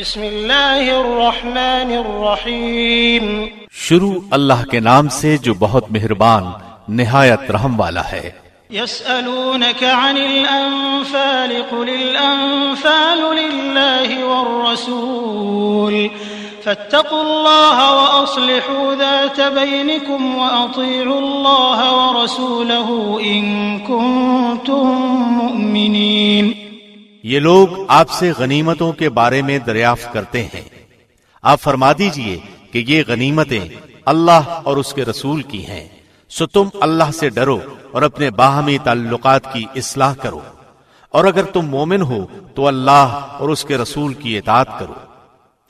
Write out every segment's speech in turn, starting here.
بسم اللہ الرحمن الرحیم۔ شروع اللہ کے نام سے جو بہت مہربان نہایت رحم والا ہے۔ يسألونك عن الأنفال قل الأنفال لله والرسول۔ فاتقوا الله وأصلحوا ذات بينكم وأطيعوا الله ورسوله إن كنتم مؤمنين یہ لوگ آپ سے غنیمتوں کے بارے میں دریافت کرتے ہیں۔ آپ فرما دیجیے کہ یہ غنیمتیں اللہ اور اس کے رسول کی ہیں۔ سو تم اللہ سے ڈرو اور اپنے باہمی تعلقات کی اصلاح کرو۔ اور اگر تم مومن ہو تو اللہ اور اس کے رسول کی اطاعت کرو۔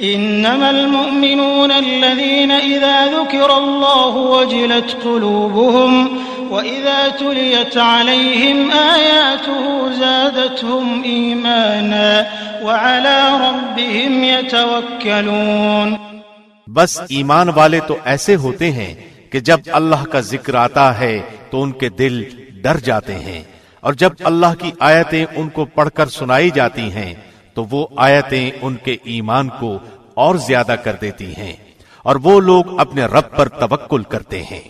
انما المؤمنون الذين اذا ذكر الله وجلت قلوبهم واذا تليت عليهم اياته زادتهم ايمانا وعلى ربهم يتوكلون بس ایمان والے تو ایسے ہوتے ہیں کہ جب اللہ کا ذکر آتا ہے تو ان کے دل ڈر جاتے ہیں۔ اور جب اللہ کی آیتیں ان کو پڑھ کر سنائی جاتی ہیں تو وہ آیتیں ان کے ایمان کو اور زیادہ کر دیتی ہیں اور وہ لوگ اپنے رب پر توکل کرتے ہیں۔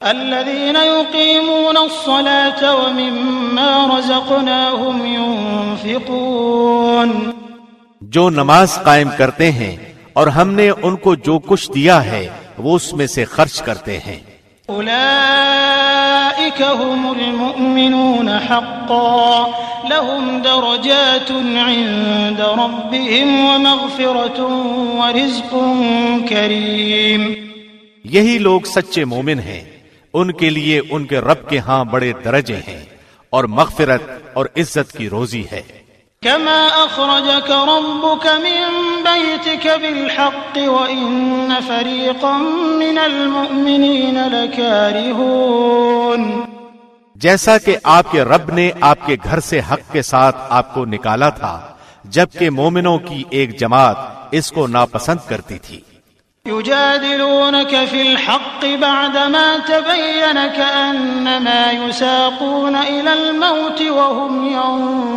الذين يقيمون الصلاة ومما رزقناهم ينفقون۔ جو نماز قائم کرتے ہیں اور ہم نے ان کو جو کچھ دیا ہے وہ اس میں سے خرچ کرتے ہیں۔ أولئك هم المؤمنون حقا. لهم درجات عند ربهم ومغفرة ورزق كريم. یہی لوگ سچے مومن ہیں. ان کے لیے ان کے رب کے ہاں بڑے درجے ہیں اور مغفرت اور عزت کی روزی ہے۔ كما أخرجك ربك من بيتك بالحق وإن فريقا من المؤمنين لكارهون جیسا کہ آپ کے رب نے آپ کے گھر سے حق کے ساتھ آپ کو نکالا تھا جبکہ مومنوں کی ایک جماعت اس کو ناپسند کرتی تھی۔ يجادلونك في الحق بعدما تبين كأنما يساقون إلى الموت وهم ينظرون۔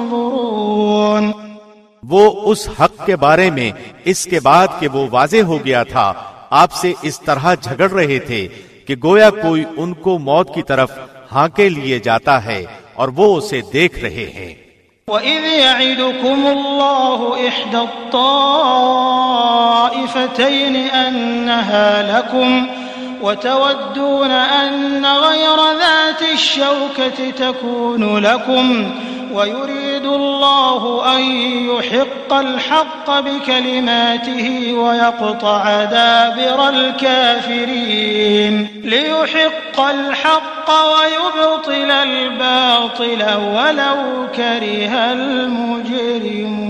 وہ اس حق کے بارے میں، اس کے بعد کہ وہ واضح ہو گیا تھا، آپ سے اس طرح جھگڑ رہے تھے کہ گویا کوئی ان کو موت کی طرف ہانکے لیے جاتا ہے اور وہ اسے دیکھ رہے ہیں۔ وَإِذْ يَعِدُكُمُ اللَّهُ إِحْدَى الطَّائِفَتَيْنِ أَنَّهَا لَكُمْ وَتَوَدُّونَ أَنَّ غَيْرَ ذَاتِ الشَّوْكَةِ تَكُونُ لَكُمْ وَيُرِيدُ اللَّهُ أَن يُحِقَّ الْحَقَّ بِكَلِمَاتِهِ وَيَقْطَعَ دَابِرَ الْكَافِرِينَ لِيُحِقَّ الْحَقَّ وَيُبْطِلَ الْبَاطِلَ وَلَوْ كَرِهَ الْمُجْرِمُونَ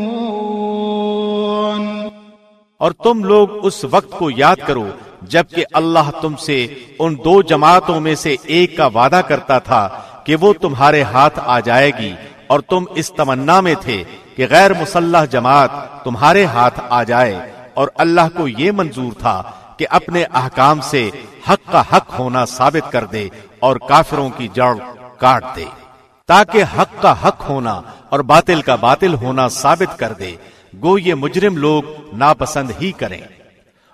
اور تم لوگ اس وقت کو یاد کرو جبکہ اللہ تم سے ان دو جماعتوں میں سے ایک کا وعدہ کرتا تھا کہ وہ تمہارے ہاتھ آ جائے گی اور تم اس تمنا میں تھے کہ غیر مسلح جماعت تمہارے ہاتھ آ جائے اور اللہ کو یہ منظور تھا کہ اپنے احکام سے حق کا حق ہونا ثابت کر دے اور کافروں کی جڑ کاٹ دے تاکہ حق کا حق ہونا اور باطل کا باطل ہونا ثابت کر دے۔ گو یہ مجرم لوگ ناپسند ہی کریں۔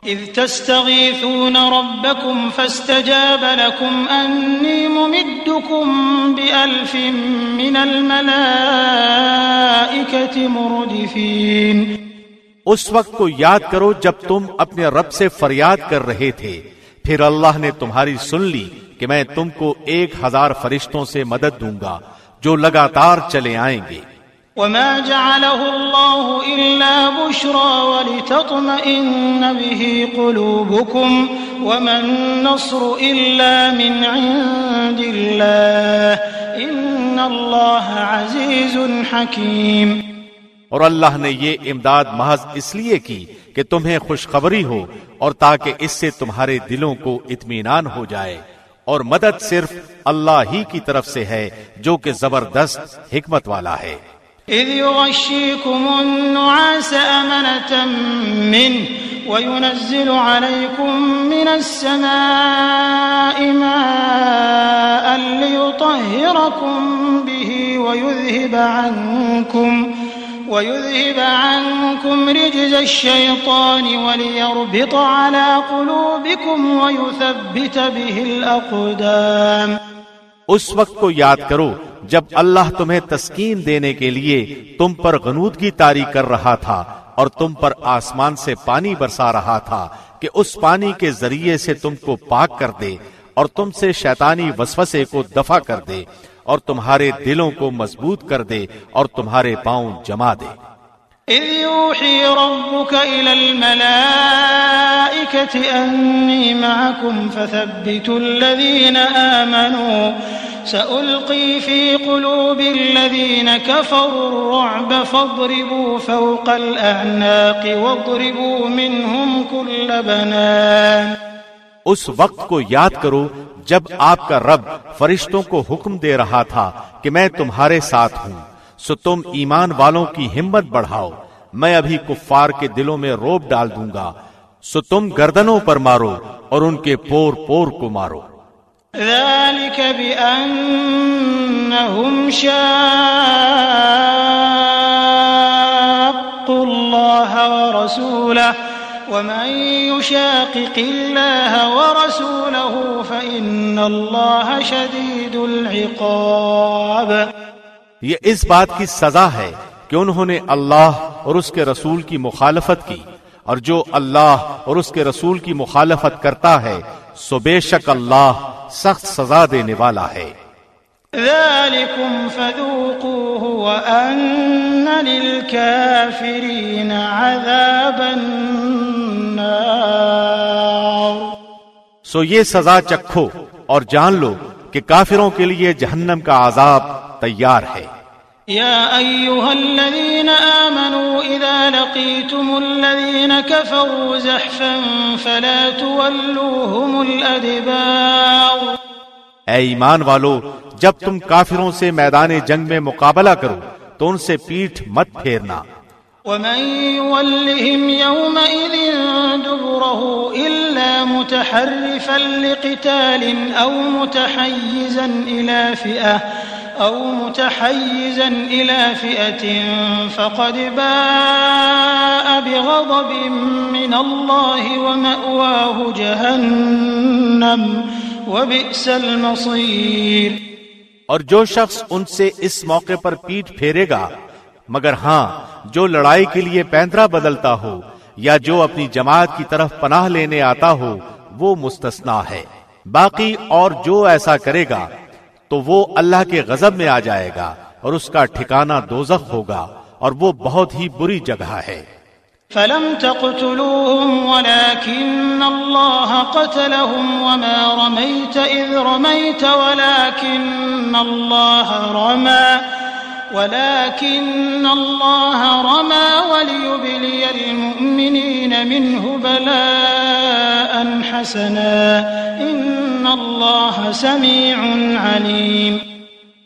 إذ تستغيثون ربكم فاستجاب لكم أني ممدكم بألف من الملائكة مردفين. اس وقت کو یاد کرو جب تم اپنے رب سے فریاد کر رہے تھے۔ پھر اللہ نے تمہاری سن لی کہ میں تم کو ایک ہزار فرشتوں سے مدد دوں گا جو لگاتار چلے آئیں گے۔ وما جعله الله إلا بشرى ولتطمئن به قلوبكم وما النصر إلا من عند الله إن الله عزيز حكيم اور اللہ نے یہ امداد محض اس لیے کی کہ تمہیں خوشخبری ہو اور تاکہ اس سے تمہارے دلوں کو اطمینان ہو جائے۔ اور مدد صرف اللہ ہی کی طرف سے ہے جو کہ زبردست حکمت والا ہے۔ إذ يغشيكم النعاس أمنة منه وينزل عليكم من السماء ماء ليطهركم به ويذهب عنكم ويذهب عنكم رجز الشيطان وليربط على قلوبكم ويثبت به الأقدام. اس وقت کو یاد کرو جب اللہ تمہیں تسکین دینے کے لیے تم پر غنودگی تاری کر رہا تھا اور تم پر آسمان سے پانی برسا رہا تھا کہ اس پانی کے ذریعے سے تم کو پاک کر دے اور تم سے شیطانی وسوسے کو دفع کر دے اور تمہارے دلوں کو مضبوط کر دے اور تمہارے پاؤں جما دے۔ إذ يوحي ربك إلى الملائكة أني معكم فثبتوا الذين آمنوا. سألقي في قلوب الذين كفروا الرعب فاضربوا فوق الأعناق واضربوا منهم كل بنان. اس وقت کو یاد کرو جب آپ کا رب فرشتوں کو حکم دے رہا تھا کہ میں تمہارے ساتھ ہوں۔ سو تم ایمان والوں کی ہمت بڑھاؤ۔ میں ابھی کفار کے دلوں میں روب ڈال دوں گا۔ سو تم گردنوں پر مارو اور ان کے پور پور کو مارو۔ ذلك بأنهم شاقوا الله ورسوله، ومن يشاقق الله ورسوله فإن الله شديد العقاب۔ یہ اس بات کی سزا ہے کہ انہوں نے اللہ اور اس کے رسول کی مخالفت کی اور جو اللہ اور اس کے رسول کی مخالفت کرتا ہے سو بے شک اللہ سخت سزا دینے والا ہے۔ ذلكم فذوقوه وأن للكافرين عذاب النار۔ سو یہ سزا چکھو اور جان لو کہ کافروں کے لیے جہنم کا عذاب تیار ہے۔ يا أيها الذين آمنوا إذا لقيتم الذين كفروا زحفا فلا تولوهم الأدبار اے ایمان والو جب تم کافروں سے میدان جنگ میں مقابلہ کرو تو ان سے پیٹھ مت پھیرنا۔ ومن يولهم يومئذ دبره إلا متحرفا لقتال أو متحيزا إلى فئة۔ أو متحيزا إلى فئة فقد باء بغضب من الله ومأواه جهنم وبئس المصير. اور جو شخص ان سے اس موقع پر پیٹ پھیرے گا، مگر ہاں جو لڑائی کے لیے پیندرا بدلتا ہو یا جو اپنی جماعت کی طرف پناہ لینے آتا ہو، وہ مستثنا ہے۔ باقی اور جو ایسا کرے گا تو وہ اللہ کے غضب میں آ جائے گا اور اس کا ٹھکانہ دوزخ ہوگا اور وہ بہت ہی بری جگہ ہے۔ فلم تقتلوهم ولكن الله قتلهم وما رميت إذ رميت ولكن الله رمى ولكن الله رمى وليبلي المؤمنين منه بلاء حسنا. إن الله سميع عليم.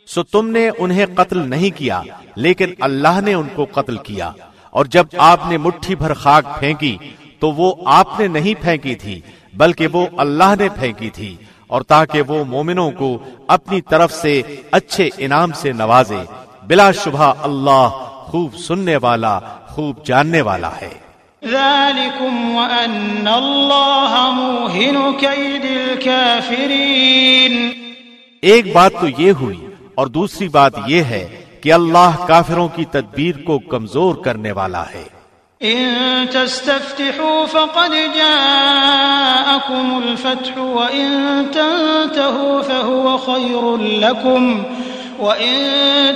سو تم نے انہیں قتل نہیں کیا، لیکن اللہ نے ان کو قتل کیا۔ اور جب آپ نے مٹھی بھر خاک پھینکی، تو وہ آپ نے نہیں پھینکی تھی، بلکہ وہ اللہ نے پھینکی تھی۔ اور تاکہ وہ مومنوں کو اپنی طرف سے اچھے انعام سے نوازے۔ بلا شبہ اللہ خوب سننے والا خوب جاننے والا ہے۔ ذلكم وأن الله موهن كيد الكافرين ایک بات تو یہ ہوئی اور دوسری بات یہ ہے کہ اللہ کافروں کی تدبیر کو کمزور کرنے والا ہے۔ إن تستفتحوا فقد جاءكم الفتح وإن تنتهوا فهو خير لكم وإن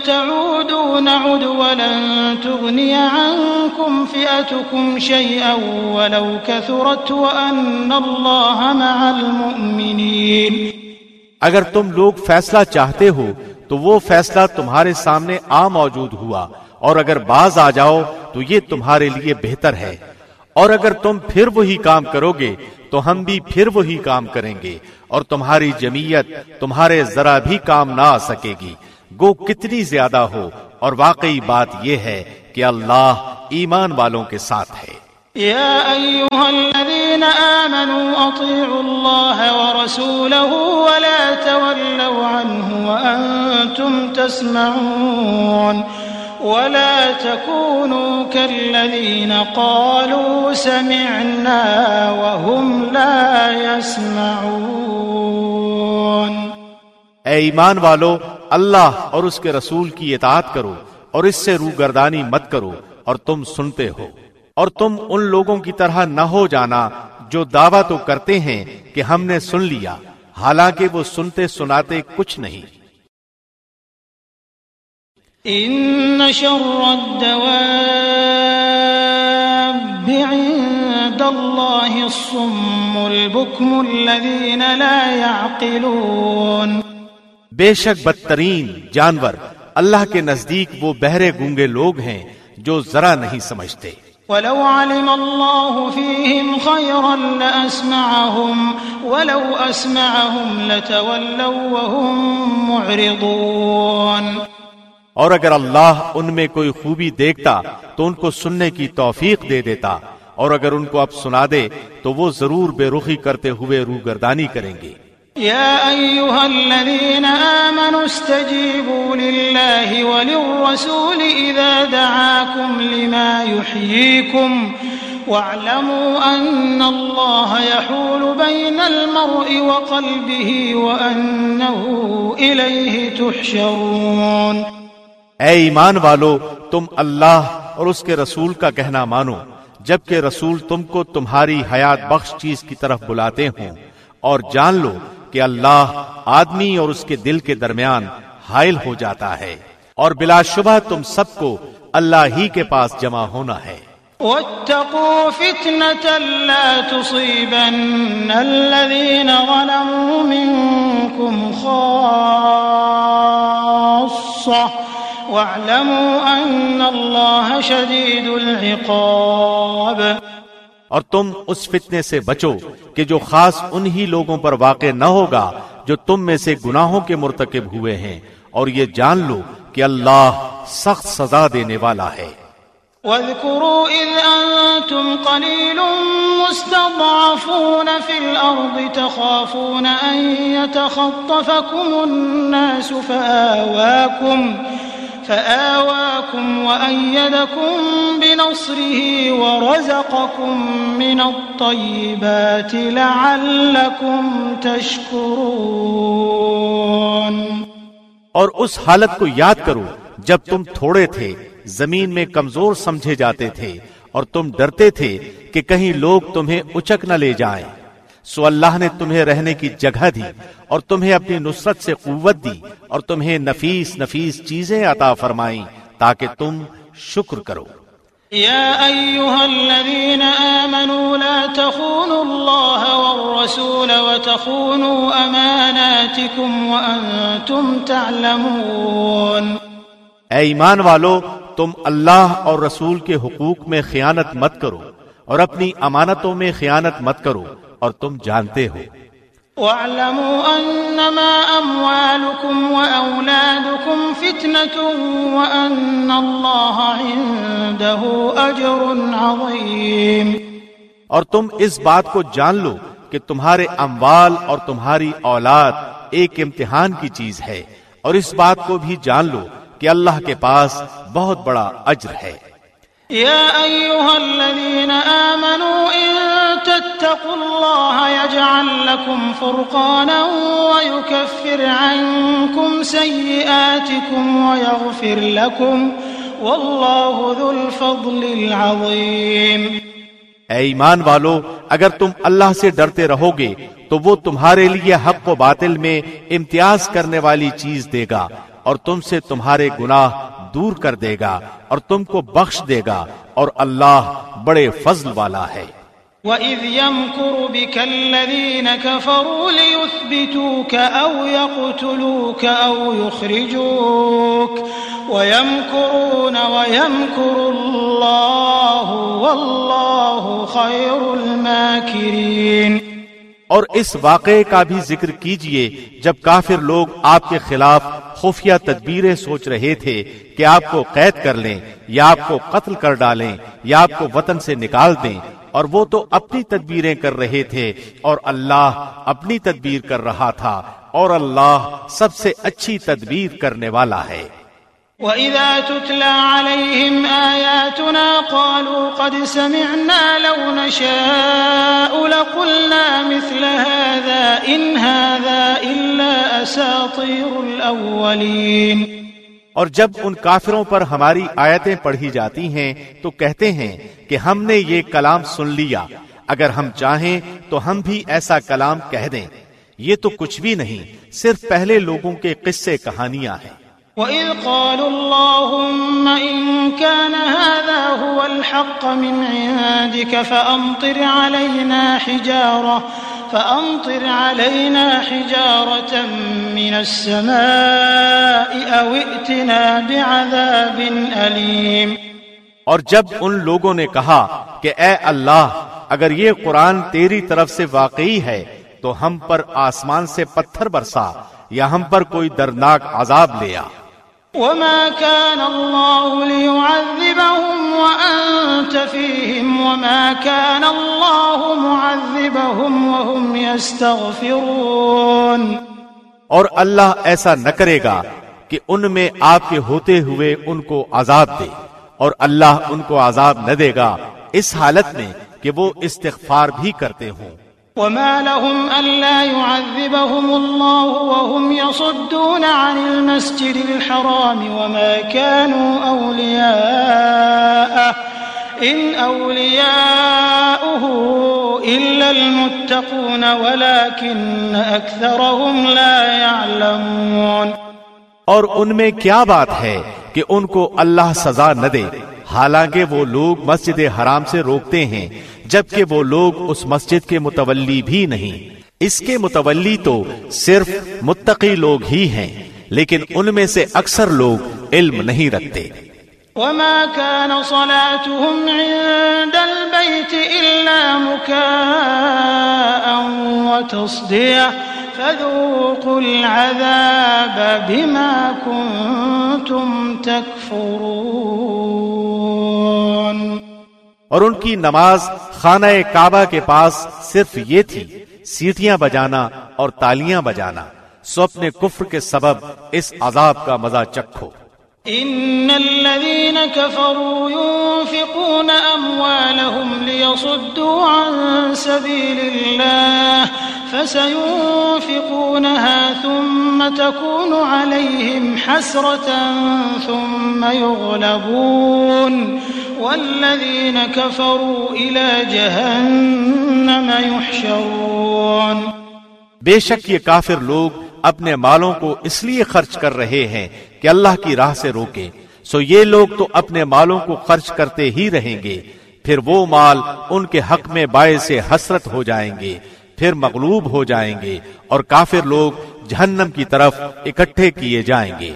تعودوا نعد ولن تغني عنكم فئتكم شيئا ولو كثرت وأن الله مع المؤمنين اگر تم لوگ فیصلہ چاہتے ہو، تو وہ فیصلہ تمہارے سامنے آ موجود ہوا۔ اور اگر باز آ جاؤ، تو یہ تمہارے لیے بہتر ہے۔ اور اگر تم پھر وہی کام کرو گے تو ہم بھی پھر وہی کام کریں گے۔ اور تمہاری جمعیت تمہارے ذرا بھی کام نہ آ سکے گی۔ گو کتنی زیادہ ہو۔ اور واقعی بات یہ ہے کہ اللہ ایمان والوں کے ساتھ ہے۔ يا أيها الذين آمنوا أطيعوا الله ورسوله ولا تولوا عنه وأنتم تسمعون ولا تكونوا كالذين قالوا سمعنا وهم لا يسمعون اے ایمان والو، اللہ اور اس کے رسول کی اطاعت کرو اور اس سے روگردانی مت کرو اور تم سنتے ہو۔ اور تم ان لوگوں کی طرح نہ ہو جانا جو دعویٰ تو کرتے ہیں کہ ہم نے سن لیا، حالانکہ وہ سنتے سناتے کچھ نہیں۔ ان شر الدواب عند الله الصم، البكم الذين لا يعقلون۔ بے شک بدترین جانور اللہ کے نزدیک وہ بہرے گونگے لوگ ہیں جو ذرا نہیں سمجھتے۔ ولو علم الله فيهم خيرا لأسمعهم ولو أسمعهم لتولوا وهم معرضون۔ اور اگر اللہ ان میں کوئی خوبی دیکھتا تو ان کو سننے کی توفیق دے دیتا اور اگر ان کو اب سنا دے تو وہ ضرور بے رخی کرتے ہوئے روگردانی کریں گے۔ يا أيها الذين آمنوا استجيبوا لله وللرسول إذا دعاكم لما يحييكم واعلموا أن الله يحول بين المرء وقلبه وأنه إليه تحشرون اے ایمان والو، تم اللہ اور اس کے رسول کا کہنا مانو، جبکہ رسول تم کو تمہاری حیات بخش چیز کی طرف بلاتے ہوں۔ اور جان لو کہ اللہ آدمی اور اس کے دل کے درمیان حائل ہو جاتا ہے اور بلا شبہ تم سب کو اللہ ہی کے پاس جمع ہونا ہے۔ واتقوا فتنة لا تصيبن الذين ظلموا منكم خاصة واعلموا أن الله شديد العقاب۔ اور تم اس فتنے سے بچو کہ جو خاص انہی لوگوں پر واقع نہ ہوگا جو تم میں سے گناہوں کے مرتکب ہوئے ہیں۔ اور یہ جان لو کہ اللہ سخت سزا دینے والا ہے۔ واذكروا إذ أنتم قليل مستضعفون في الأرض تخافون أن يتخطفكم الناس فآواكم فآواكم وأيدكم بنصره ورزقكم من الطيبات لعلكم تشكرون. اور اس حالت کو یاد کرو جب تم تھوڑے تھے، زمین میں کمزور سمجھے جاتے تھے اور تم ڈرتے تھے کہ کہیں لوگ تمہیں اچک نہ لے جائیں۔ سو اللہ نے تمہیں رہنے کی جگہ دی اور تمہیں اپنی نصرت سے قوت دی اور تمہیں نفیس نفیس چیزیں عطا فرمائیں تاکہ تم شکر کرو۔ يا أيها الذين آمنوا لا تخونوا الله والرسول وتخونوا أماناتكم وأنتم تعلمون۔ اے ایمان والو تم اللہ اور رسول کے حقوق میں خیانت مت کرو اور اپنی امانتوں میں خیانت مت کرو۔ اور تم جانتے ہو۔ واعلموا انما اموالكم واولادكم فتنه وان الله عنده اجر عظيم اور تم اس بات کو جان لو کہ تمہارے اموال اور تمہاری اولاد ایک امتحان کی چیز ہے۔ اور اس بات کو بھی جان لو کہ اللہ کے پاس بہت بڑا اجر ہے۔ يا أيها الذين آمنوا إن تتقوا الله يجعل لكم فرقانا ويكفر عنكم سيئاتكم ويغفر لكم والله ذو الفضل العظيم اے ایمان والو، اگر تم اللہ سے ڈرتے رہو گے، تو وہ تمہارے لیے حق و باطل میں امتیاز کرنے والی چیز دے گا، اور تم سے تمہارے گناہ دور کر دے گا، اور تم کو بخش دے گا، اور اللہ بڑے فضل والا ہے۔ وَإِذْ يَمْكُرُ بِكَ الَّذِينَ كَفَرُوا لِيُثْبِتُوكَ أَوْ يَقْتُلُوكَ أَوْ يُخْرِجُوكَ وَيَمْكُرُونَ وَيَمْكُرُ اللَّهُ وَاللَّهُ خَيْرُ الْمَاكِرِينَ اور اس واقعے کا بھی ذکر کیجیے جب کافر لوگ آپ کے خلاف خفیہ تدبیریں سوچ رہے تھے کہ آپ کو قید کر لیں یا آپ کو قتل کر ڈالیں یا آپ کو وطن سے نکال دیں اور وہ تو اپنی تدبیریں کر رہے تھے اور اللہ اپنی تدبیر کر رہا تھا اور اللہ سب سے اچھی تدبیر کرنے والا ہے۔ وَإِذَا تُتْلَى عَلَيْهِمْ آيَاتُنَا قَالُوا قَدْ سَمِعْنَا لَوْ نَشَاءُ لَقُلْنَا مِثْلَ هَذَا إِنْ هَذَا إِلَّا أَسَاطِيرُ الْأَوَّلِينَ اور جب ان کافروں پر ہماری آیتیں پڑھی جاتی ہیں، تو کہتے ہیں کہ ہم نے یہ کلام سن لیا۔ اگر ہم چاہیں تو ہم بھی ایسا کلام کہہ دیں۔ یہ تو کچھ بھی نہیں، صرف پہلے لوگوں کے قصے کہانیاں ہیں۔ وَإِذْ قَالُوا اللَّهُمَّ إِن كَانَ هَذَا هُوَ الْحَقَّ مِنْ عِندِكَ فَأَمْطِرْ عَلَيْنَا حِجَارَةً، فأمطر علينا حجارة من السماء أو ائتنا بعذاب أليم۔ اور جب ان لوگوں نے کہا کہ اے اللہ، اگر یہ قرآن تیری طرف سے واقعی ہے، تو ہم پر آسمان سے پتھر برسا یا ہم پر کوئی دردناک عذاب لیا وما كان الله ليعذبهم وأنت فيهم وما كان الله معذبهم وهم يستغفرون۔ اور اللہ ایسا نہ کرے گا کہ ان میں آپ کے ہوتے ہوئے ان کو عذاب دے۔ اور اللہ ان کو عذاب نہ دے گا اس حالت میں کہ وہ استغفار بھی کرتے ہوں۔ وما لهم ألا يعذبهم الله وهم يصدون عن المسجد الحرام وما كانوا أولياءه إن أولياؤه إلا المتقون ولكن أكثرهم لا يعلمون اور ان میں کیا بات ہے کہ ان کو اللہ سزا نہ دے؟ حالانکہ وہ لوگ مسجد حرام سے روکتے ہیں جبکہ وہ لوگ اس مسجد کے متولی بھی نہیں۔ اس کے متولی تو صرف متقی لوگ ہی ہیں، لیکن ان میں سے اکثر لوگ علم نہیں رکھتے۔ وما كان صلاتهم عند البيت إلا مكاء وتصدية فذوقوا العذاب بما كنتم تكفرون اور ان کی نماز خانہ کعبہ کے پاس صرف یہ تھی، سیٹیاں بجانا اور تالیاں بجانا۔ سو اپنے کفر کے سبب اس عذاب کا مزہ چکھو۔ ان الذين كفروا ينفقون اموالهم ليصدوا عن سبيل الله فسينفقونها ثم تكون عليهم حسرة ثم يغلبون والذين كفروا إلى جهنم يحشرون بے شک یہ کافر لوگ اپنے مالوں کو اس لیے خرچ کر رہے ہیں کہ اللہ کی راہ سے روکے۔ سو یہ لوگ تو اپنے مالوں کو خرچ کرتے ہی رہیں گے۔ پھر وہ مال ان کے حق میں باعث سے حسرت ہو جائیں گے، پھر مغلوب ہو جائیں گے اور کافر لوگ جہنم کی طرف اکٹھے کیے جائیں گے۔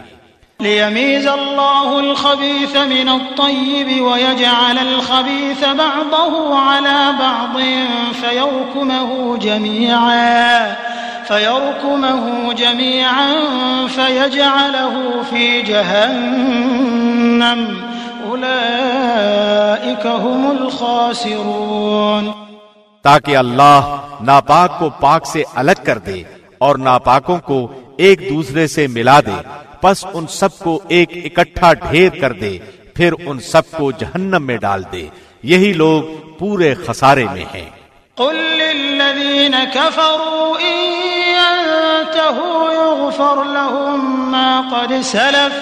ليميز الله الخبيث من الطيب ويجعل الخبيث بعضه على بعض فيركمه جميعا۔ فيركمه جميعا فيجعله في جهنم. أولئك هم الخاسرون. تاکہ اللہ ناپاک کو پاک سے الگ کر دے اور ناپاکوں کو ایک دوسرے سے ملا دے، پس ان سب کو ایک اکٹھا ڈھیر کر دے، پھر ان سب کو جہنم میں ڈال دے۔ یہی لوگ پورے خسارے میں ہیں۔ قل للذین كفروا ان ينتهوا يغفر لهم ما قد سلف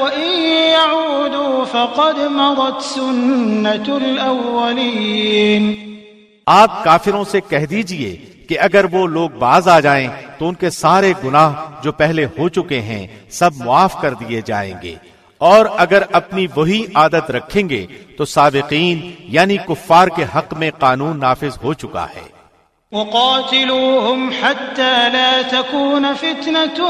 وان يعودوا فقد مضت سنة الاولین آپ کافروں سے کہہ دیجیے کہ اگر وہ لوگ باز آ جائیں تو ان کے سارے گناہ جو پہلے ہو چکے ہیں سب معاف کر دیے جائیں گے۔ اور اگر اپنی وہی عادت رکھیں گے تو سابقین یعنی کفار کے حق میں قانون نافذ ہو چکا ہے۔ وقاتلوهم حتى لا تكون فتنة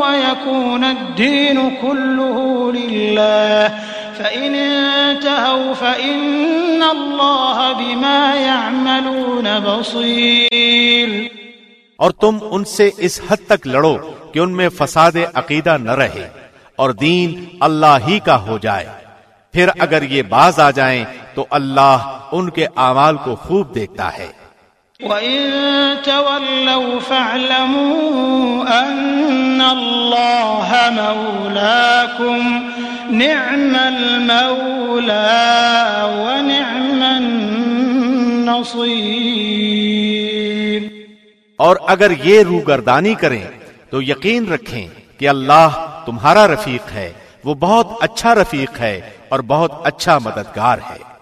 ويكون الدين كله لله فإن انتهوا فإن الله بما يعملون بصير اور تم ان سے اس حد تک لڑو کہ ان میں فساد عقیدہ نہ رہے۔ اور دین اللہ ہی کا ہو جائے۔ پھر اگر یہ باز آ جائیں تو اللہ ان کے اعمال کو خوب دیکھتا ہے۔ وَإِن تَوَلَّوْا فَاعْلَمُوا أَنَّ اللَّهَ مَوْلَاكُمْ نعم المولى ونعم النصير۔ اور اگر یہ روگردانی کریں تو یقین رکھیں کہ اللہ تمہارا رفیق ہے، وہ بہت اچھا رفیق ہے اور بہت اچھا مددگار ہے۔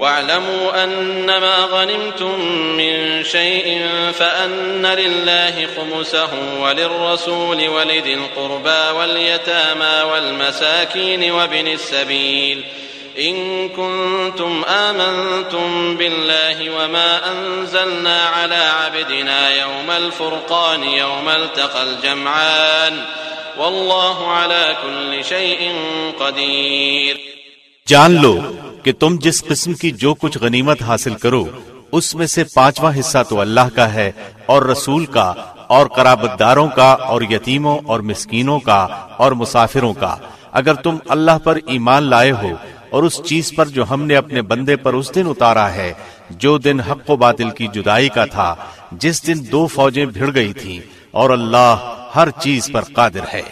واعلموا أنما غنمتم من شيء فأن لله خمسه وللرسول ولذي القربى واليتامى والمساكين وابن السبيل إن كنتم آمنتم بالله وما أنزلنا على عبدنا يوم الفرقان يوم التقى الجمعان والله على كل شيء قدير جان لو کہ تم جس قسم کی جو کچھ غنیمت حاصل کرو، اس میں سے پانچواں حصہ تو اللہ کا ہے اور رسول کا اور قرابت داروں کا اور یتیموں اور مسکینوں کا اور مسافروں کا۔ اگر تم اللہ پر ایمان لائے ہو اور اس چیز پر جو ہم نے اپنے بندے پر اس دن اتارا ہے، جو دن حق و باطل کی جدائی کا تھا، جس دن دو فوجیں بھیڑ گئی تھیں، اور اللہ ہر چیز پر قادر ہے۔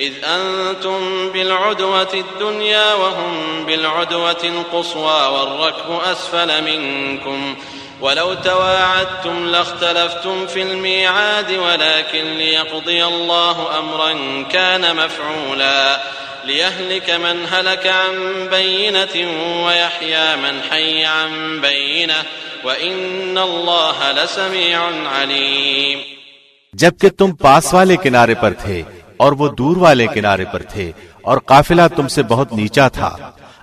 إذ أنتم بالعدوة الدنيا وهم بالعدوة القصوى والركب أسفل منكم ولو تواعدتم لاختلفتم في الميعاد ولكن ليقضي الله أمرا كان مفعولا. ليهلك من هلك عن بينة ويحيى من حي عن بينة وإن الله لسميع عليم جبکہ تم پاس والے کنارے پر تھے اور وہ دور والے کنارے پر تھے اور قافلہ تم سے بہت نیچا تھا۔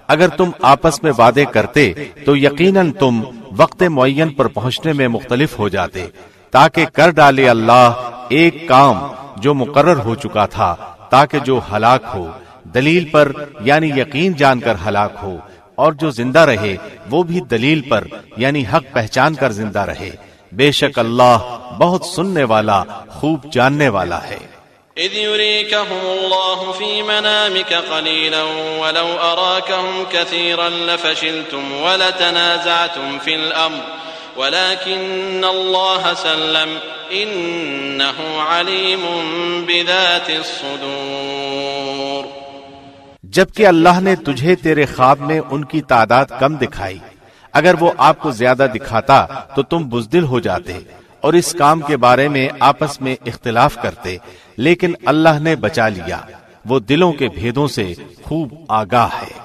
اگر تم آپس میں وعدے کرتے تو یقیناً تم وقت معین پر پہنچنے میں مختلف ہو جاتے، تاکہ کر ڈالے اللہ ایک کام جو مقرر ہو چکا تھا، تاکہ جو ہلاک ہو۔ دلیل پر یعنی یقین جان کر ہلاک ہو، اور جو زندہ رہے، وہ بھی دلیل پر یعنی حق پہچان کر زندہ رہے۔ بے شک اللہ بہت سننے والا، خوب جاننے والا ہے۔ إذ يريكهم الله في منامك قليلا ولو أراكهم كثيرا لفشلتم ولتنازعتم في الأمر ولكن الله سلم إنه عليم بذات الصدور۔ جبکہ اللہ نے تجھے تیرے خواب میں ان کی تعداد کم دکھائی۔ اگر وہ آپ کو زیادہ دکھاتا تو تم بزدل ہو جاتے اور اس کام کے بارے میں آپس میں اختلاف کرتے، لیکن اللہ نے بچا لیا۔ وہ دلوں کے بھیدوں سے خوب آگاہ ہے۔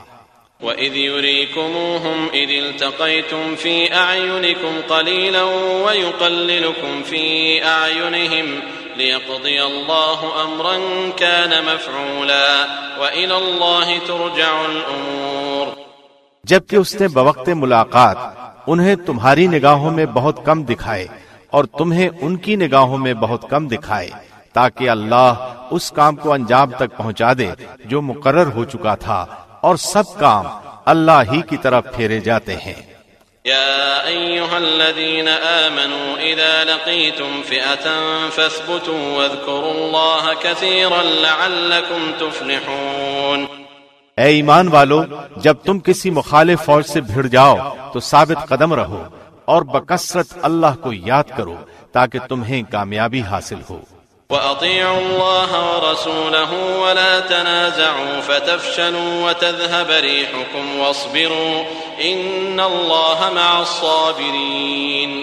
وَإِذْ يُرِيكُمُوهُمْ إِذِ الْتَقَيْتُمْ فِي أَعْيُنِكُمْ قَلِيلًا وَيُقَلِّلُكُمْ فِي أَعْيُنِهِمْ لِيَقْضِيَ اللَّهُ أَمْرًا كَانَ مَفْعُولًا وَإِلَى اللَّهِ تُرْجَعُ الْأُمُورِ. جبکہ اس نے بوقت ملاقات انہیں تمہاری نگاہوں میں بہت کم دکھائے اور تمہیں ان کی نگاہوں میں بہت کم دکھائے تاکہ اللہ اس کام کو انجام تک پہنچا دے جو مقرر ہو چکا تھا اور سب کام اللہ ہی کی طرف پھیرے جاتے ہیں۔ يا أيها الذين آمنوا إذا لقيتم فئة فاثبتوا واذكروا الله كثيرا لعلكم تفلحون اے ایمان والو، جب تم کسی مخالف فوج سے بھیڑ جاؤ، تو ثابت قدم رہو اور بکثرت اللہ کو یاد کرو تاکہ تمہیں کامیابی حاصل ہو۔ وَأَطِيعُوا اللَّهَ وَرَسُولَهُ وَلَا تَنَازَعُوا فَتَفْشَلُوا وَتَذْهَبَ رِيحُكُمْ وَاصْبِرُوا إِنَّ اللَّهَ مَعَ الصَّابِرِينَ.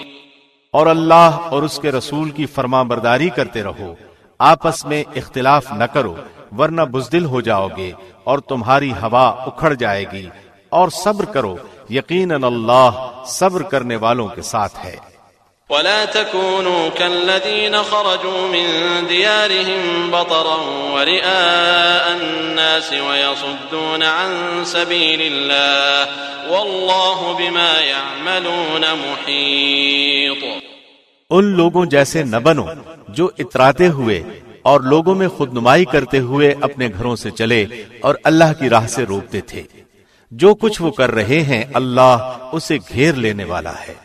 اور اللہ اور اس کے رسول کی فرما برداری کرتے رہو، آپس میں اختلاف نہ کرو، ورنہ بزدل ہو جاؤ گے اور تمہاری ہوا اکھڑ جائے گی، اور صبر کرو، یقیناً اللہ صبر کرنے والوں کے ساتھ ہے۔ ولا تكونوا كالذين خرجوا من ديارهم بطرا ورئاء الناس ويصدون عن سبيل الله والله بما يعملون محيط. ان لوگوں جیسے نہ بنو جو اتراتے ہوئے اور لوگوں میں خود نمائی کرتے ہوئے اپنے گھروں سے چلے اور اللہ کی راہ سے روکتے تھے۔ جو کچھ وہ کر رہے ہیں اللہ اسے گھیر لینے والا ہے۔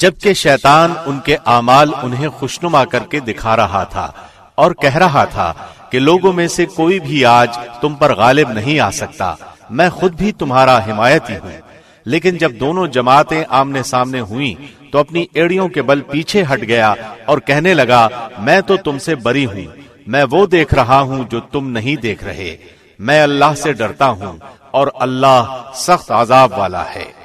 جبکہ شیطان ان کے اعمال انہیں خوشنما کر کے دکھا رہا تھا اور کہہ رہا تھا کہ لوگوں میں سے کوئی بھی آج تم پر غالب نہیں آ سکتا، میں خود بھی تمہارا حمایتی ہوں۔ لیکن جب دونوں جماعتیں آمنے سامنے ہوئیں، تو اپنی ایڑیوں کے بل پیچھے ہٹ گیا اور کہنے لگا، میں تو تم سے بری ہوں، میں وہ دیکھ رہا ہوں جو تم نہیں دیکھ رہے۔ میں اللہ سے ڈرتا ہوں اور اللہ سخت عذاب والا ہے۔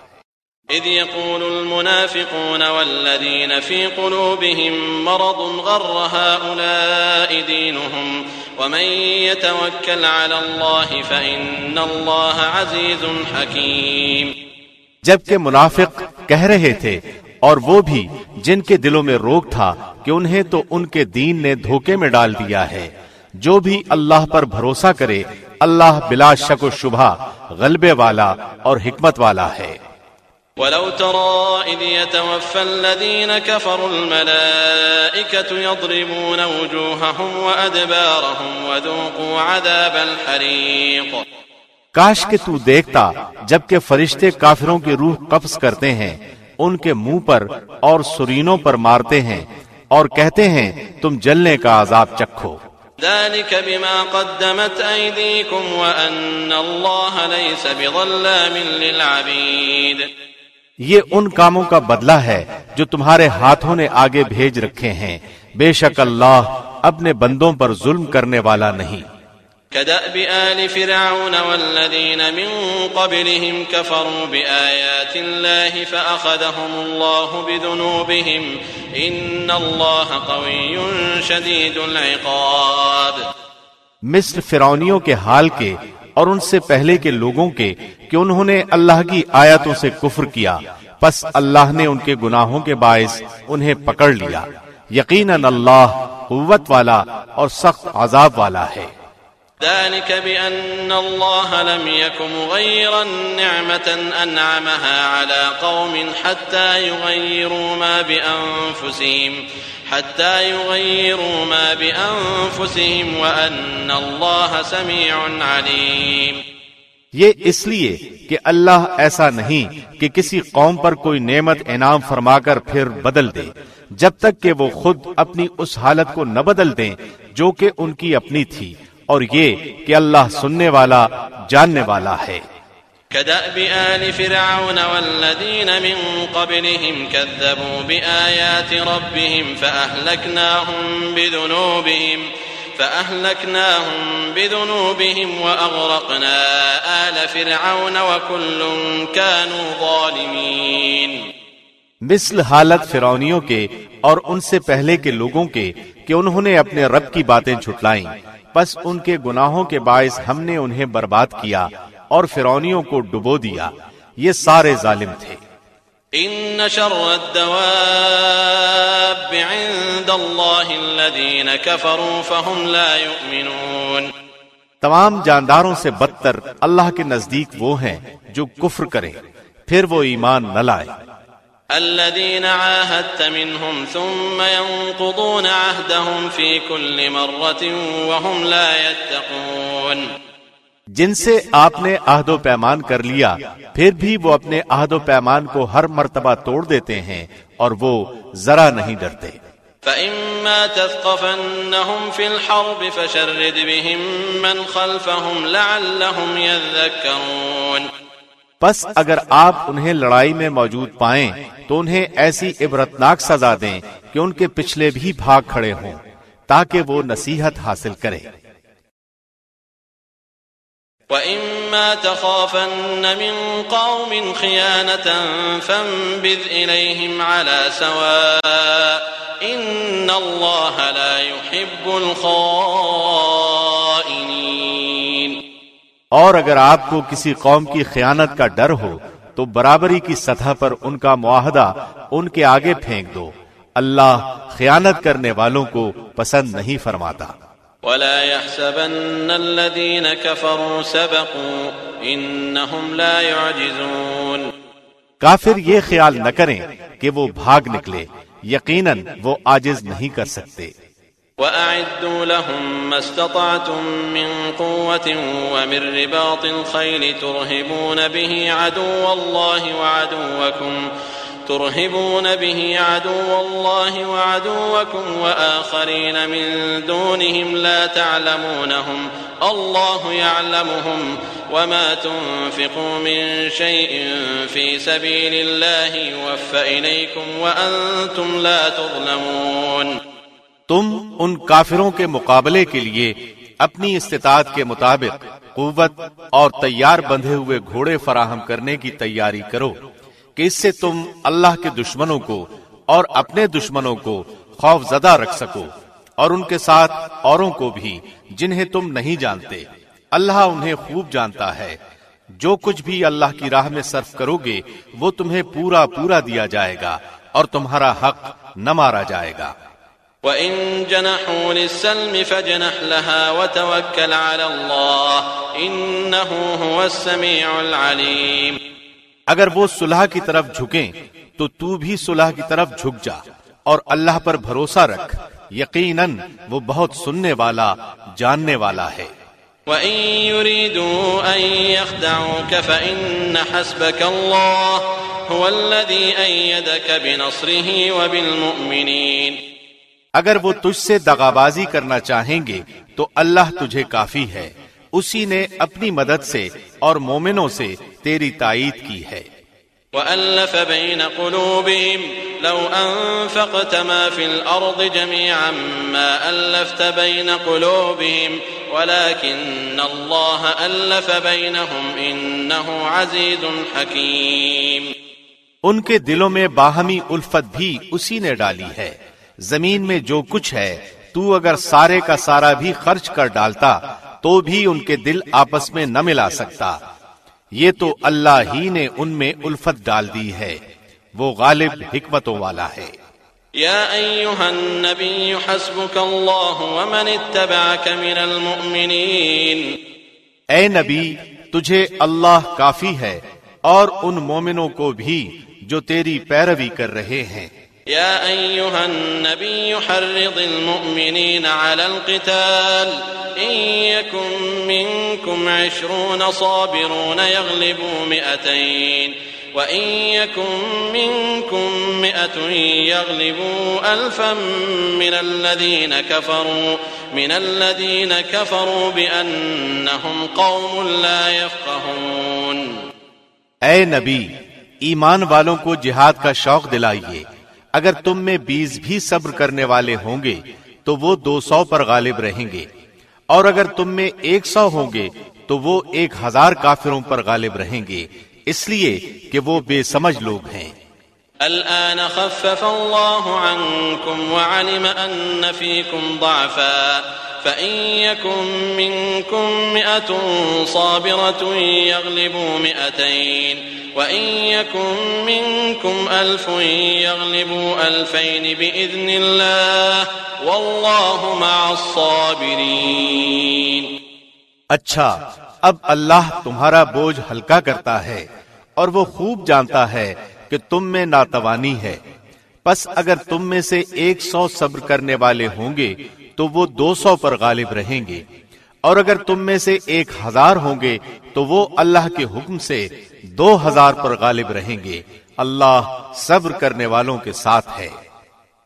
إذ يقول المنافقون والذين في قلوبهم مرض غر هؤلاء دينهم ومن يتوكل على الله فإن الله عزيز حكيم جبکہ منافق کہہ رہے تھے اور وہ بھی جن کے دلوں میں روک تھا کہ انہیں تو ان کے دین نے دھوکے میں ڈال دیا ہے، جو بھی اللہ پر بھروسہ کرے، اللہ بلا شک و شبہ غلبے والا اور حکمت والا ہے۔ ولو ترى إذ يتوفى الذين كفروا الملائكة يضربون وجوههم وأدبارهم وذوقوا عذاب الحريق. کاش کہ تو دیکھتا جبکہ فرشتے کافروں کی روح قبض کرتے ہیں ان کے منہ پر اور سرینوں پر مارتے ہیں اور کہتے ہیں تم جلنے کا عذاب چکھو۔ ذلك بما قدمت أيديكم وأن الله ليس بظلام للعبيد۔ یہ ان کاموں کا بدلہ ہے جو تمہارے ہاتھوں نے آگے بھیج رکھے ہیں۔ بے شک اللہ اپنے بندوں پر ظلم کرنے والا نہیں۔ كدأب آل فرعون والذين من قبلهم كفروا بآيات الله فأخذهم الله بذنوبهم إن الله قوي شديد العقاب۔ مصر فرعونیوں کے حال کے اور ان سے پہلے کے لوگوں کے کہ انہوں نے اللہ کی آیتوں سے کفر کیا۔ پس اللہ نے ان کے گناہوں کے باعث انہیں پکڑ لیا۔ یقیناً اللہ قوت والا اور سخت عذاب والا ہے۔ ذلك بأن الله لم يكن مغيرا نعمة أنعمها على قوم حتى يغيروا ما بأنفسهم حتى يغيروا ما بأنفسهم وأن الله سميع عليم. یہ اس لیے کہ اللہ ایسا نہیں کہ کسی قوم پر کوئی نعمت انعام فرما کر پھر بدل دے، جب تک کہ وہ خود اپنی اس حالت کو نہ بدل دیں جو کہ ان کی اپنی تھی، اور یہ کہ اللہ سننے والا، جاننے والا ہے۔ كدأب آل فرعون والذين من قبلهم كذبوا بآيات ربهم فأهلكناهم بذنوبهم فأهلكناهم بذنوبهم وأغرقنا آل فرعون وكل كانوا ظالمين مثل حالت فرعونیوں کے اور ان سے پہلے کے لوگوں کے کہ انہوں نے اپنے رب کی باتیں چھٹلائیں پس ان کے گناہوں کے باعث ہم نے انہیں برباد کیا۔ اور فرونیوں کو ڈبو دیا۔ یہ سارے ظالم تھے۔ ان شر الدواب عند الله الذين كفروا فهم لا يؤمنون۔ تمام جانداروں سے بدتر اللہ کے نزدیک وہ ہیں جو کفر کریں پھر وہ ایمان نہ لائے۔ الذين عاهدت منهم ثم ينقضون عهدهم في كل مرة وهم لا يتقون۔ جن سے آپ نے عہد و پیمان کر لیا پھر بھی وہ اپنے عہد و پیمان کو ہر مرتبہ توڑ دیتے ہیں اور وہ ذرا نہیں ڈرتے۔ فإما تثقفنهم في الحرب فشرد بهم من خلفهم لعلهم يذكرون۔ پس اگر آپ انہیں لڑائی میں موجود پائیں تو انہیں ایسی عبرتناک سزا دیں کہ ان کے پچھلے بھی بھاگ کھڑے ہوں تاکہ وہ نصیحت حاصل کرے وَإِمَّا تَخَافَنَّ مِن قَوْمٍ خِيَانَةً إِلَيْهِمْ عَلَى سَوَاءٍ إِنَّ اللَّهَ لَا يُحِبُّ الْخَائِنِينَ اور اگر آپ کو کسی قوم کی خیانت کا ڈر ہو، تو برابری کی سطح پر ان کا معاہدہ ان کے آگے پھینک دو۔ اللہ خیانت کرنے والوں کو پسند نہیں فرماتا۔ ولا يحسبن الذين كفروا سبقوا انهم لا يعجزون. کافر یہ خیال نہ کریں کہ وہ بھاگ نکلے یقیناً وہ آجز نہیں کر سکتے۔ وأعدوا لهم ما استطعتم من قوة ومن رباط الخيل ترهبون به عدو الله وعدوكم ترهبون به عدو الله وعدوكم وآخرين من دونهم لا تعلمونهم الله يعلمهم وما تنفقوا من شيء في سبيل الله يوفى إليكم وأنتم لا تظلمون تم ان کافروں کے مقابلے کے لیے اپنی استطاعت کے مطابق قوت اور تیار بندھے ہوئے گھوڑے فراہم کرنے کی تیاری کرو۔ کہ اس سے تم اللہ کے دشمنوں کو اور اپنے دشمنوں کو خوف زدہ رکھ سکو اور ان کے ساتھ اوروں کو بھی جنہیں تم نہیں جانتے۔ اللہ انہیں خوب جانتا ہے۔ جو کچھ بھی اللہ کی راہ میں صرف کرو گے، وہ تمہیں پورا پورا دیا جائے گا اور تمہارا حق نہ مارا جائے گا۔ وَإِن جَنَحُوا لِلسَّلْمِ فَجْنَحْ لَهَا وَتَوَكَّلْ عَلَى اللَّهِ إِنَّهُ هُوَ السَّمِيعُ الْعَلِيمُ اگر وہ صلح کی طرف جھکیں تو تو بھی صلح کی طرف جھک جا اور اللہ پر بھروسہ رکھ۔ یقیناً وہ بہت سننے والا جاننے والا ہے۔ وَإِن يُرِيدُوا أَن يَخْدَعُوكَ فَإِنَّ حَسْبَكَ اللَّهُ هُوَ الَّذِي أَيَّدَكَ بِنَصْرِهِ وَبِالْمُؤْمِنِينَ۔ اگر وہ تجھ سے دغابازی کرنا چاہیں گے تو اللہ تجھے کافی ہے۔ اسی نے اپنی مدد سے اور مومنوں سے تیری تائید کی ہے۔ وألف بين قلوبهم لو أنفقت ما في الأرض جميعا ما ألفت بين قلوبهم ولكن الله ألف بينهم إنه عزيز حكيم۔ ان کے دلوں میں باہمی الفت بھی اسی نے ڈالی ہے۔ زمین میں جو کچھ ہے تو اگر سارے کا سارا بھی خرچ کر ڈالتا تو بھی ان کے دل آپس میں نہ ملا سکتا۔ یہ تو اللہ ہی نے ان میں الفت ڈال دی ہے۔ وہ غالب حکمتوں والا ہے۔ يا أيها النبي حسبك الله ومن اتبعك من المؤمنين اے نبی تجھے اللہ کافی ہے اور ان مومنوں کو بھی جو تیری پیروی کر رہے ہیں۔ يا أيها النبي حرض المؤمنين على القتال. إن يكن منكم عشرون صابرون يغلبوا مئتين. وإن يكن منكم مئة يغلبوا ألفا من الذين كفروا. من الذين كفروا بأنهم قوم لا يفقهون. اے نبی، ایمان والوں کو جہاد کا شوق دلائیے۔ اگر تم میں بیس بھی صبر کرنے والے ہوں گے، تو وہ دو سو پر غالب رہیں گے۔ اور اگر تم میں ایک سو ہوں گے، تو وہ ایک ہزار کافروں پر غالب رہیں گے۔ اس لیے کہ وہ بے سمجھ لوگ ہیں۔ الآن خفف الله عنكم وعلم أن فيكم ضعفا، فإن يكن منكم مئة صابرة يغلبوا مئتين۔ وإن يكن منكم ألف يغلبوا ألفين بإذن الله والله مع الصابرين اچھا اب اللہ تمہارا بوجھ ہلکا کرتا ہے اور وہ خوب جانتا ہے کہ تم میں ناتوانی ہے۔ پس اگر تم میں سے ایک سو صبر کرنے والے ہوں گے، تو وہ دو سو پر غالب رہیں گے۔ اور اگر تم میں سے ایک ہزار ہوں گے تو وہ اللہ کے حکم سے دو ہزار پر غالب رہیں گے۔ اللہ صبر کرنے والوں کے ساتھ ہے۔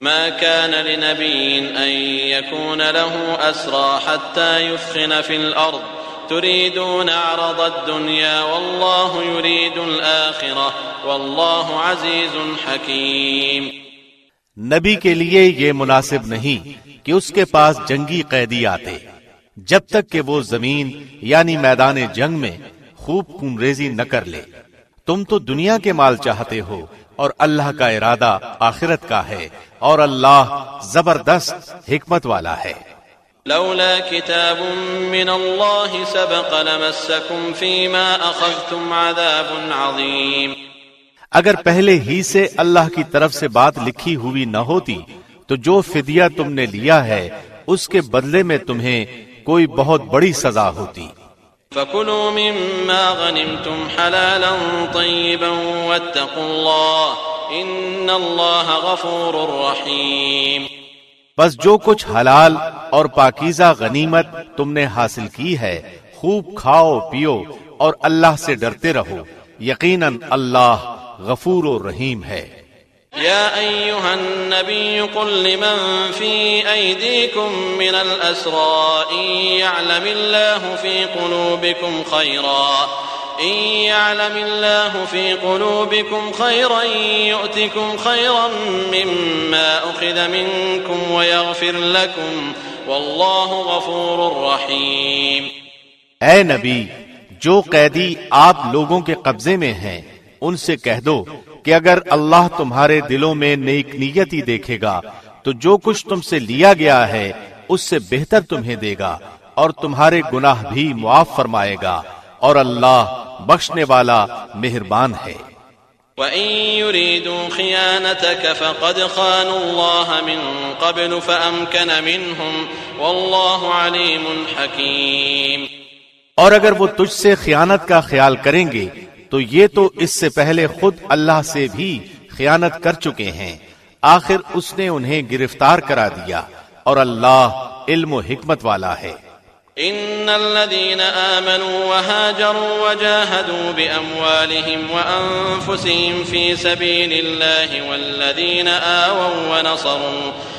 ما كان لنبي أن يكون له أسرى حتى يثخن في الأرض تريدون عرض الدنيا والله يريد الآخرة والله عزيز حكيم نبی کے لیے یہ مناسب نہیں کہ اس کے پاس جنگی قیدی آتے۔ جب تک کہ وہ زمین یعنی میدان جنگ میں خوب خونریزی نہ کر لے۔ تم تو دنیا کے مال چاہتے ہو اور اللہ کا ارادہ آخرت کا ہے اور اللہ زبردست حکمت والا ہے۔ لولا كتاب من الله سبق لمسكم فيما أخذتم عذاب عظيم اگر پہلے ہی سے اللہ کی طرف سے بات لکھی ہوئی نہ ہوتی تو جو فدیہ تم نے لیا ہے اس کے بدلے میں تمہیں کوئی بہت بڑی سزا ہوتی۔ فكلوا مما غنمتم حلالا طيبا واتقوا الله إن الله غفور رحيم۔ بس جو کچھ حلال اور پاکیزہ غنیمت تم نے حاصل کی ہے خوب کھاؤ پیو اور اللہ سے ڈرتے رہو۔ یقیناً اللہ غفور و رحیم ہے۔ يا أيها النبي قل لمن في أيديكم من الأسرى إن يعلم الله في قلوبكم خيرا إن يعلم الله في قلوبكم خيرا يؤتكم خيرا مما أخذ منكم ويغفر لكم والله غفور رحيم اے نبی، جو قیدی آپ لوگوں کے قبضے میں ہیں، ان سے کہہ دو کہ اگر اللہ تمہارے دلوں میں نیک نیتی دیکھے گا تو جو کچھ تم سے لیا گیا ہے اس سے بہتر تمہیں دے گا اور تمہارے گناہ بھی معاف فرمائے گا اور اللہ بخشنے والا مہربان ہے۔ وَإِن يُرِيدُوا خِيَانَتَكَ فَقَدْ خَانُوا اللَّهَ مِن قَبْلُ فَأَمْكَنَ مِنْهُمْ وَاللَّهُ عَلِيمٌ حَكِيمٌ۔ اور اگر وہ تجھ سے خیانت کا خیال کریں گے تو یہ تو اس سے پہلے خود اللہ سے بھی خیانت کر چکے ہیں۔ آخر اس نے انہیں گرفتار کرا دیا اور اللہ علم و حکمت والا ہے۔ ان الذين امنوا وهاجروا وجاهدوا باموالهم وانفسهم في سبيل الله والذين آووا ونصروا۔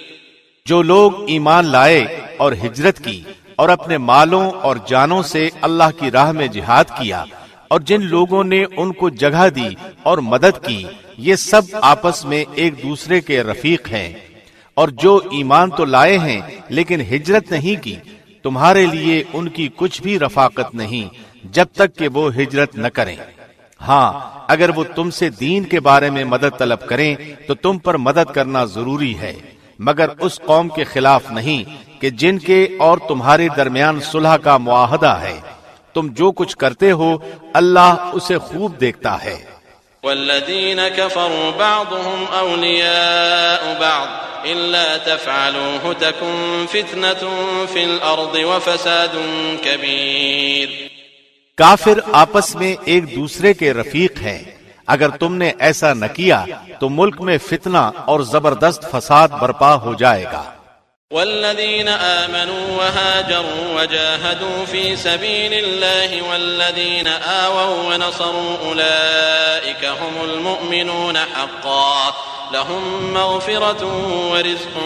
جو لوگ ایمان لائے اور ہجرت کی اور اپنے مالوں اور جانوں سے اللہ کی راہ میں جہاد کیا اور جن لوگوں نے ان کو جگہ دی اور مدد کی، یہ سب آپس میں ایک دوسرے کے رفیق ہیں۔ اور جو ایمان تو لائے ہیں لیکن ہجرت نہیں کی، تمہارے لیے ان کی کچھ بھی رفاقت نہیں جب تک کہ وہ ہجرت نہ کریں۔ ہاں اگر وہ تم سے دین کے بارے میں مدد طلب کریں تو تم پر مدد کرنا ضروری ہے۔ مگر اس قوم کے خلاف نہیں کہ جن کے اور تمہارے درمیان صلح کا معاہدہ ہے۔ تم جو کچھ کرتے ہو اللہ اسے خوب دیکھتا ہے۔ والذين كفروا بعضهم أولياء بعض إلا تفعلوه تكن فتنة في الأرض وفساد كبير کافر آپس میں ایک دوسرے کے رفیق ہیں۔ اگر تم نے ایسا نہ کیا تو ملک میں فتنہ اور زبردست فساد برپا ہو جائے گا۔ والذين آمنوا وهاجروا وجاهدوا في سبيل الله والذين آووا ونصروا أولئك هم المؤمنون حقا۔ لهم مغفرة ورزق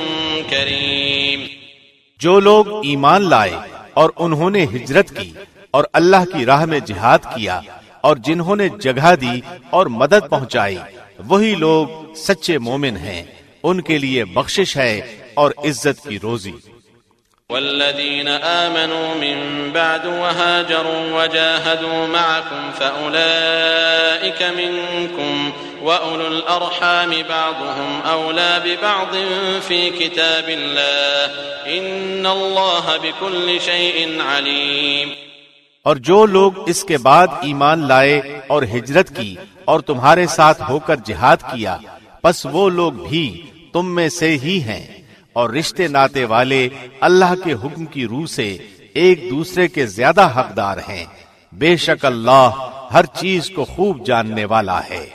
كريم جو لوگ ایمان لائے اور انہوں نے ہجرت کی اور اللہ کی راہ میں جہاد کیا اور جنہوں نے جگہ دی اور مدد پہنچائی، وہی لوگ سچے مومن ہیں۔ ان کے لیے بخشش ہے اور عزت کی روزی۔ والذين آمنوا من بعد وهاجروا وجاهدوا معكم فأولئك منكم وأولو الأرحام بعضهم أولى ببعض في كتاب الله إن الله بكل شيء عليم۔ اور جو لوگ اس کے بعد ایمان لائے اور ہجرت کی اور تمہارے ساتھ ہو کر جہاد کیا، پس وہ لوگ بھی تم میں سے ہی ہیں۔ اور رشتے ناتے والے اللہ کے حکم کی روح سے ایک دوسرے کے زیادہ حقدار ہیں۔ بے شک اللہ ہر چیز کو خوب جاننے والا ہے۔